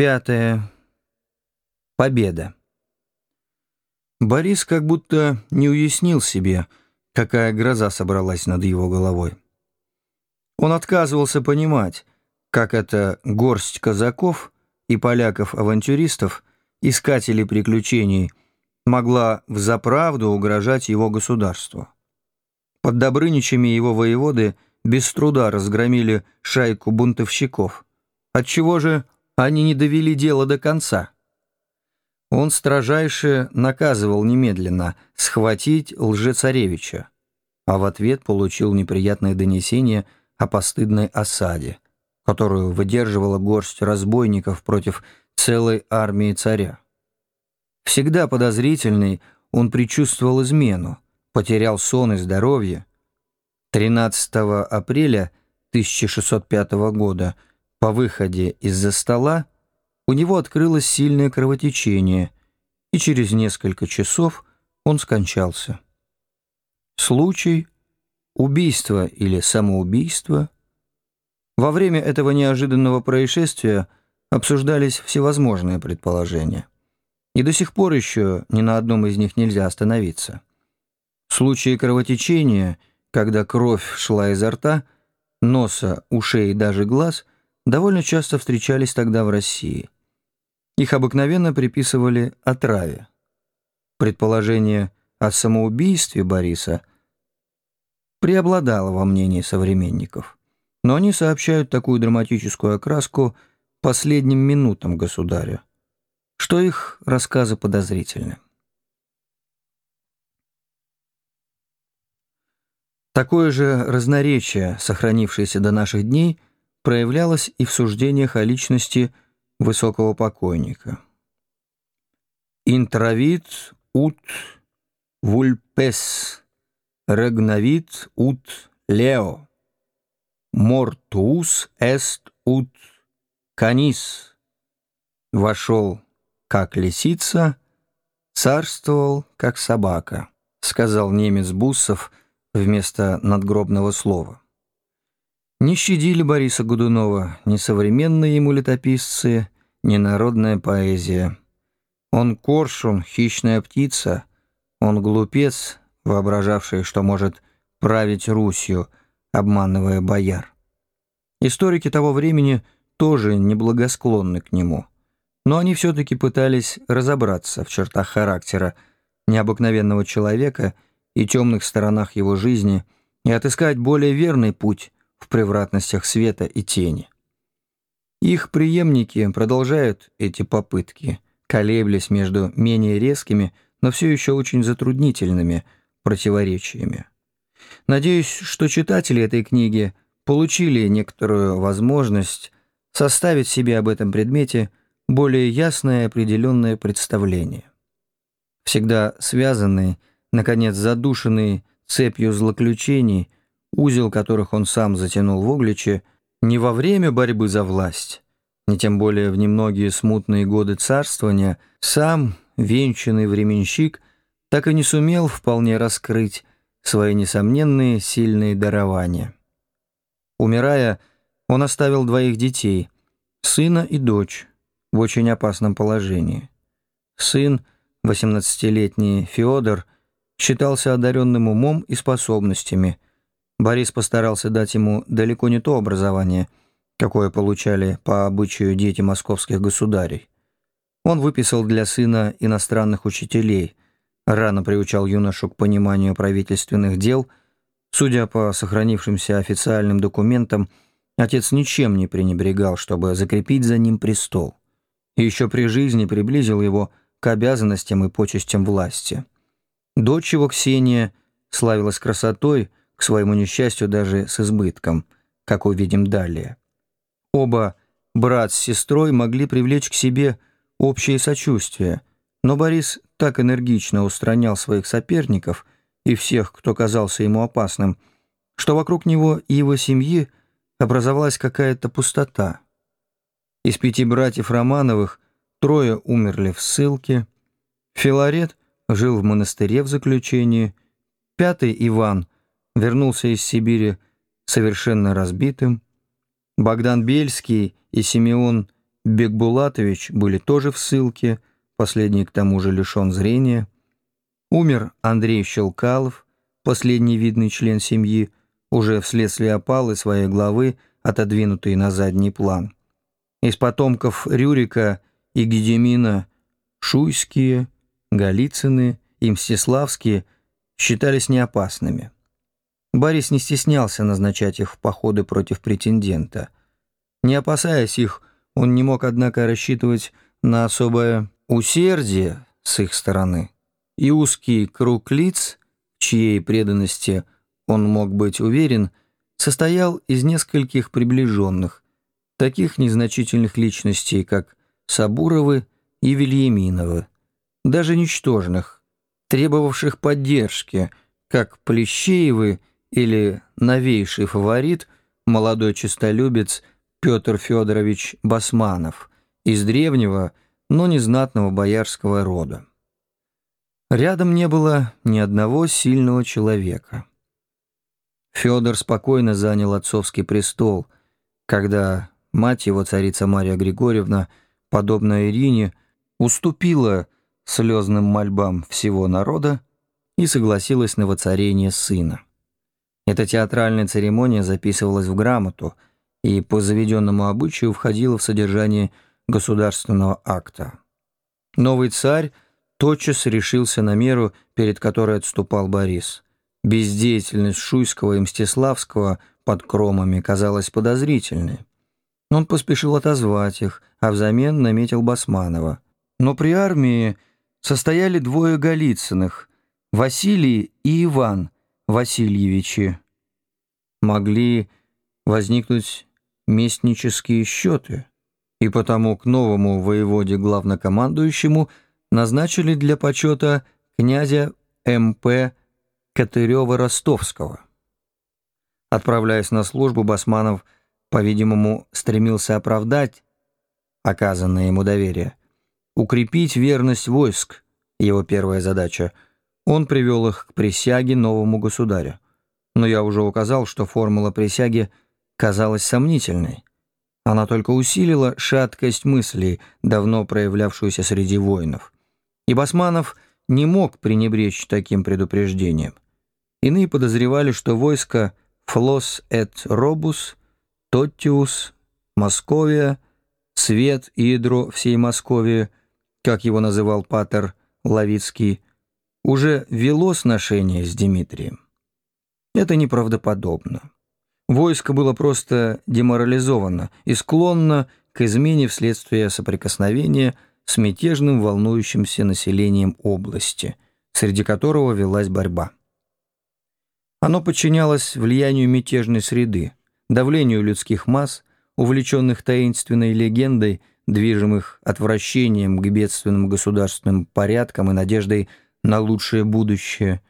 Пятое. Победа. Борис как будто не уяснил себе, какая гроза собралась над его головой. Он отказывался понимать, как эта горсть казаков и поляков-авантюристов, искателей приключений, могла взаправду угрожать его государству. Под Добрыничами его воеводы без труда разгромили шайку бунтовщиков. Отчего же они не довели дело до конца. Он строжайше наказывал немедленно схватить лжецаревича, а в ответ получил неприятное донесение о постыдной осаде, которую выдерживала горсть разбойников против целой армии царя. Всегда подозрительный, он предчувствовал измену, потерял сон и здоровье. 13 апреля 1605 года – по выходе из-за стола у него открылось сильное кровотечение, и через несколько часов он скончался. Случай – убийство или самоубийство. Во время этого неожиданного происшествия обсуждались всевозможные предположения. И до сих пор еще ни на одном из них нельзя остановиться. Случаи кровотечения, когда кровь шла изо рта, носа, ушей и даже глаз – довольно часто встречались тогда в России. Их обыкновенно приписывали отраве. Предположение о самоубийстве Бориса преобладало во мнении современников, но они сообщают такую драматическую окраску последним минутам государя, что их рассказы подозрительны. Такое же разноречие, сохранившееся до наших дней – проявлялось и в суждениях о личности высокого покойника. «Интравит ут вульпес, регнавит ут лео, мортус эст ут канис». Вошел, как лисица, царствовал, как собака, сказал немец Буссов вместо надгробного слова. Не щадили Бориса Годунова ни современные ему летописцы, ни народная поэзия. Он коршун, хищная птица, он глупец, воображавший, что может править Русью, обманывая бояр. Историки того времени тоже неблагосклонны к нему, но они все-таки пытались разобраться в чертах характера необыкновенного человека и темных сторонах его жизни и отыскать более верный путь в превратностях света и тени. Их преемники продолжают эти попытки, колеблясь между менее резкими, но все еще очень затруднительными противоречиями. Надеюсь, что читатели этой книги получили некоторую возможность составить себе об этом предмете более ясное и определенное представление. Всегда связанный, наконец задушенный цепью злоключений – узел которых он сам затянул в Угличе, не во время борьбы за власть, не тем более в немногие смутные годы царствования, сам, венчанный временщик, так и не сумел вполне раскрыть свои несомненные сильные дарования. Умирая, он оставил двоих детей, сына и дочь, в очень опасном положении. Сын, 18-летний Феодор, считался одаренным умом и способностями – Борис постарался дать ему далеко не то образование, какое получали по обычаю дети московских государей. Он выписал для сына иностранных учителей, рано приучал юношу к пониманию правительственных дел. Судя по сохранившимся официальным документам, отец ничем не пренебрегал, чтобы закрепить за ним престол. Еще при жизни приблизил его к обязанностям и почестям власти. Дочь его, Ксения, славилась красотой, к своему несчастью даже с избытком, как увидим далее. Оба, брат с сестрой, могли привлечь к себе общее сочувствие, но Борис так энергично устранял своих соперников и всех, кто казался ему опасным, что вокруг него и его семьи образовалась какая-то пустота. Из пяти братьев Романовых трое умерли в ссылке, Филарет жил в монастыре в заключении, пятый Иван вернулся из Сибири совершенно разбитым. Богдан Бельский и Симеон Бекбулатович были тоже в ссылке, последний к тому же лишен зрения. Умер Андрей Щелкалов, последний видный член семьи, уже вследствие опалы своей главы, отодвинутый на задний план. Из потомков Рюрика и Гедемина Шуйские, Голицыны и Мстиславские считались неопасными. Борис не стеснялся назначать их в походы против претендента. Не опасаясь их, он не мог, однако, рассчитывать на особое усердие с их стороны. И узкий круг лиц, чьей преданности он мог быть уверен, состоял из нескольких приближенных, таких незначительных личностей, как Сабуровы и Вильяминовы, даже ничтожных, требовавших поддержки, как Плещеевы или новейший фаворит, молодой честолюбец Петр Федорович Басманов, из древнего, но незнатного боярского рода. Рядом не было ни одного сильного человека. Федор спокойно занял отцовский престол, когда мать его, царица Мария Григорьевна, подобно Ирине, уступила слезным мольбам всего народа и согласилась на воцарение сына. Эта театральная церемония записывалась в грамоту и по заведенному обычаю входила в содержание государственного акта. Новый царь тотчас решился на меру, перед которой отступал Борис. Бездеятельность Шуйского и Мстиславского под кромами казалась подозрительной. Он поспешил отозвать их, а взамен наметил Басманова – но при армии состояли двое Голицыных, Василий и Иван Васильевичи. Могли возникнуть местнические счеты, и потому к новому воеводе главнокомандующему назначили для почета князя М.П. Катырева-Ростовского. Отправляясь на службу, Басманов, по-видимому, стремился оправдать оказанное ему доверие. Укрепить верность войск – его первая задача. Он привел их к присяге новому государю. Но я уже указал, что формула присяги казалась сомнительной. Она только усилила шаткость мыслей, давно проявлявшуюся среди воинов. И Басманов не мог пренебречь таким предупреждением. Иные подозревали, что войско «Флос эт Робус», «Тоттиус», «Московия», «Свет и ядро всей Московии» как его называл Патер Лавицкий, уже вело сношение с Дмитрием. Это неправдоподобно. Войско было просто деморализовано и склонно к измене вследствие соприкосновения с мятежным волнующимся населением области, среди которого велась борьба. Оно подчинялось влиянию мятежной среды, давлению людских масс, увлеченных таинственной легендой движимых отвращением к бедственным государственным порядкам и надеждой на лучшее будущее.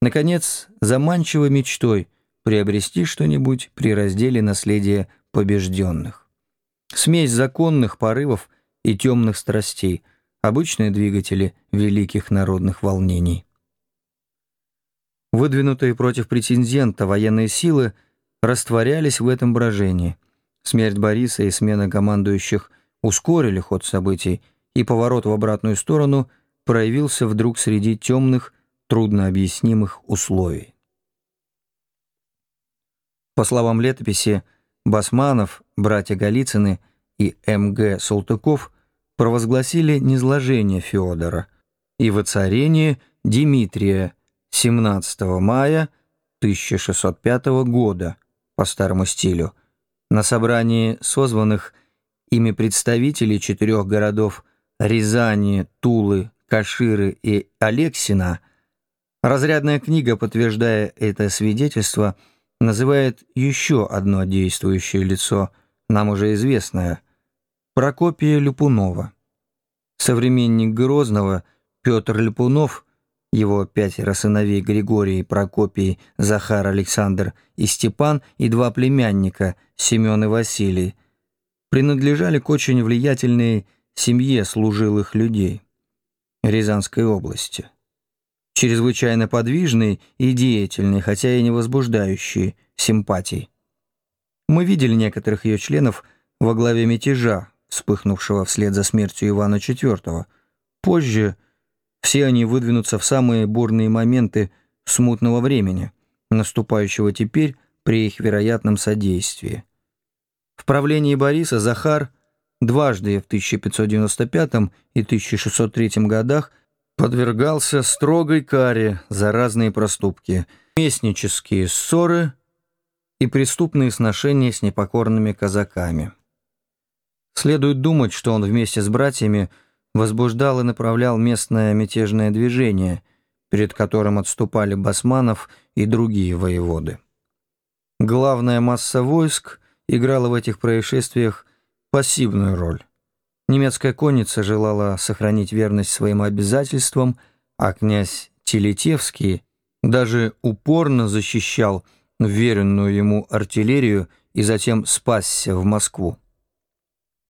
Наконец, заманчивой мечтой приобрести что-нибудь при разделе наследия побежденных. Смесь законных порывов и темных страстей, обычные двигатели великих народных волнений. Выдвинутые против претендента военные силы растворялись в этом брожении. Смерть Бориса и смена командующих ускорили ход событий, и поворот в обратную сторону проявился вдруг среди темных, труднообъяснимых условий. По словам летописи, Басманов, братья Голицыны и М.Г. Салтыков провозгласили низложение Феодора и воцарение Дмитрия 17 мая 1605 года по старому стилю на собрании созванных ими представителей четырех городов Рязани, Тулы, Каширы и Алексина, разрядная книга, подтверждая это свидетельство, называет еще одно действующее лицо, нам уже известное, Прокопия Люпунова. Современник Грозного Петр Люпунов, его пятеро сыновей Григорий, Прокопий, Захар, Александр и Степан и два племянника Семен и Василий – принадлежали к очень влиятельной семье служилых людей Рязанской области. Чрезвычайно подвижный и деятельный, хотя и не возбуждающий симпатий. Мы видели некоторых ее членов во главе мятежа вспыхнувшего вслед за смертью Ивана IV. Позже все они выдвинутся в самые бурные моменты смутного времени, наступающего теперь при их вероятном содействии. В правлении Бориса Захар дважды в 1595 и 1603 годах подвергался строгой каре за разные проступки, местнические ссоры и преступные сношения с непокорными казаками. Следует думать, что он вместе с братьями возбуждал и направлял местное мятежное движение, перед которым отступали басманов и другие воеводы. Главная масса войск играла в этих происшествиях пассивную роль. Немецкая конница желала сохранить верность своим обязательствам, а князь Телетевский даже упорно защищал веренную ему артиллерию и затем спасся в Москву.